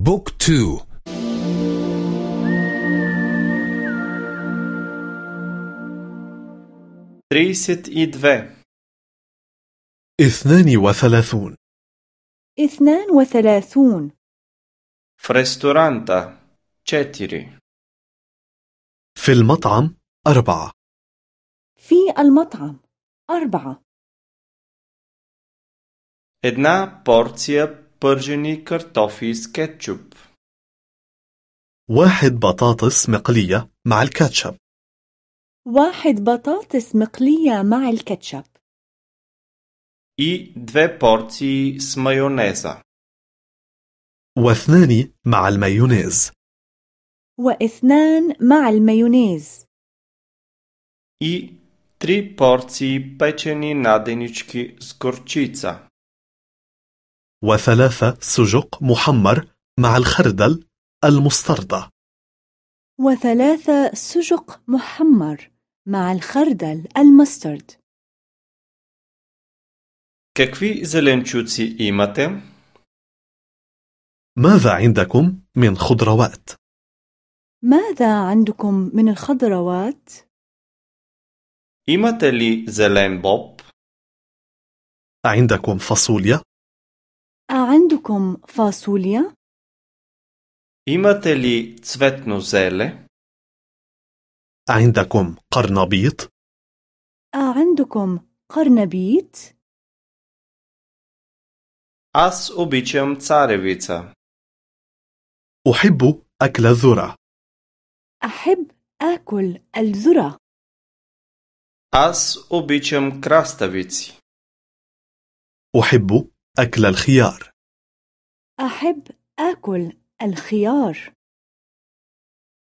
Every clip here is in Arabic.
بوك تو Trideset i dve. اثنان وثلاثون اثنان وثلاثون В ресторанта. Четири. في المطعم أربعة في المطعم أربعة Една порция пържени картофи с кетчуп. واحد بطاطس مقلية مع الكاتشب واحد بطاطس مقلية مع الكاتشب И две порции с майонеза. واثنان مع المايونيز واثنان مع المايونيز И три порции печени наденички с горчица. وثلاثة سجق محمر مع الخردل المستردة وثلاثة سجق محمر مع الخردل المسترد Какви зеленчуци имате? ماذا عندكم من خضروات؟ ماذا عندكم من الخضروات؟ Имате ли зелен боб? عندكم فاصوليا؟ أعندكم فاصوليا؟ Имате ли цветно зеле? عندكم قرنبيط؟ أعندكم قرنبيط؟ Аз обичам царевица. أحب أكل الذرة أحب آكل الذرة Аз обичам краставици. أحب أكل الخيار أحب آكل الخيار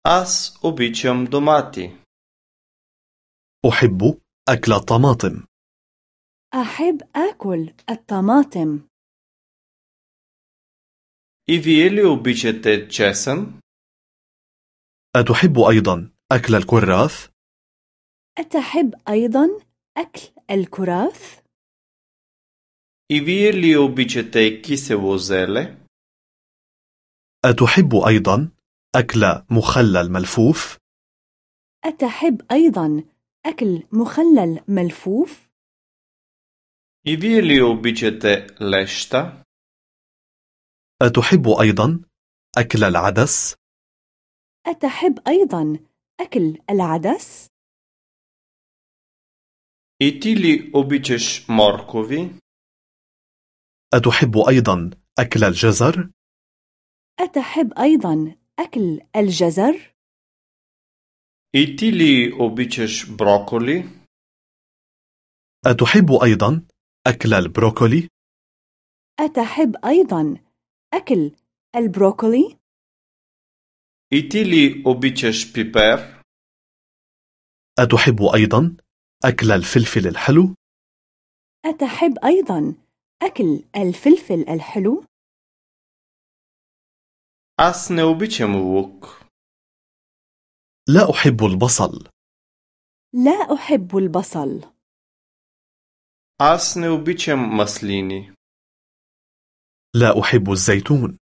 Аз обичам домати. أحب أكل الطماطم أحب آكل الطماطم И вие ли обичате чесън? أتحب أيضا أكل الكراث؟ أتحب أيضا أكل الكراث؟ И вие ли обичате кисело зеле? أتحب أيضا أكل مخلل ملفوف؟ أتحب أيضا أكل مخلل ملفوف؟ И вие ли обичате леща? أتحب أيضا أكل العدس؟ أتحب أيضا أكل العدس؟ И ти ли обичаш моркови? أتحب أيضا أكل الجزر؟ أتحب أيضا أكل الجزر؟ И ти ли обичаш броколи? أتحب أيضا أكل البروكولي؟ أتحب أيضا أكل البروكولي؟ И ти ли обичаш пипер? أتحب أيضا أكل الفلفل الحلو؟ أتحب أيضا أكل الفلفل الحلو؟ Аз не обичам лук. لا أحب البصل لا أحب البصل Аз не обичам маслини. لا أحب الزيتون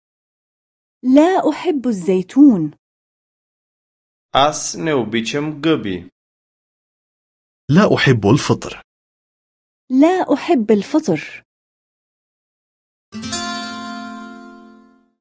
لا أحب الزيتون Аз не обичам гъби. لا أحب الفطر لا أحب الفطر